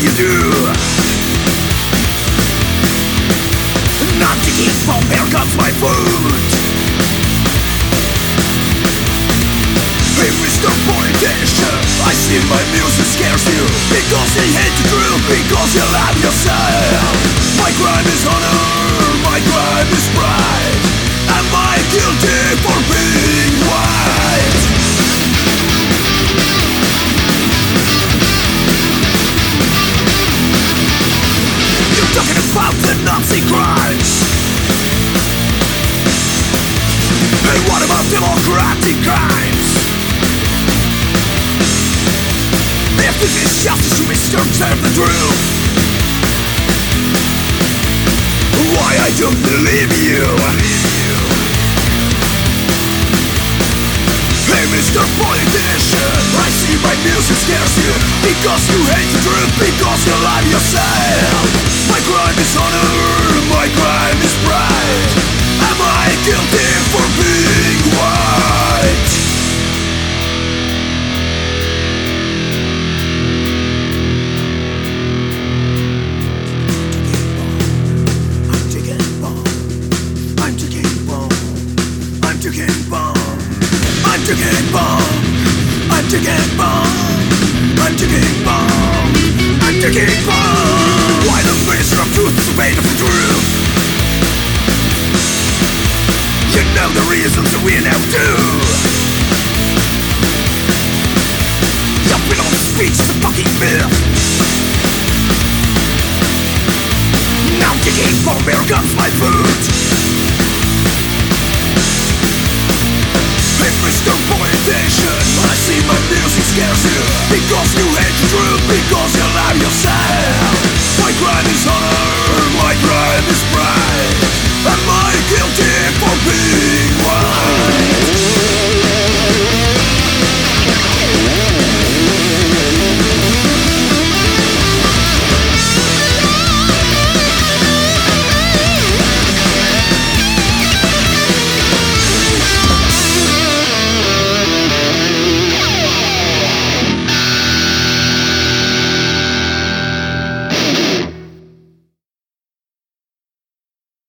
you do. Not taking from here comes my food. Hey Mr. Politician I see my music scares you. Because they hate the truth Because you love yourself. My crime is democratic crimes? If this is justice, you must the truth Why I don't believe you Hey Mr. Politician I see my music scares you Because you hate the truth Because you love yourself My crime is honor My I'm taking bomb. I'm taking bomb. I'm taking bomb. I'm taking bomb. I'm taking bomb. Why the minister of truth is afraid of the truth? You know the reasons that we now do. Your of speech is a fucking myth. Now taking bomb, here comes my food.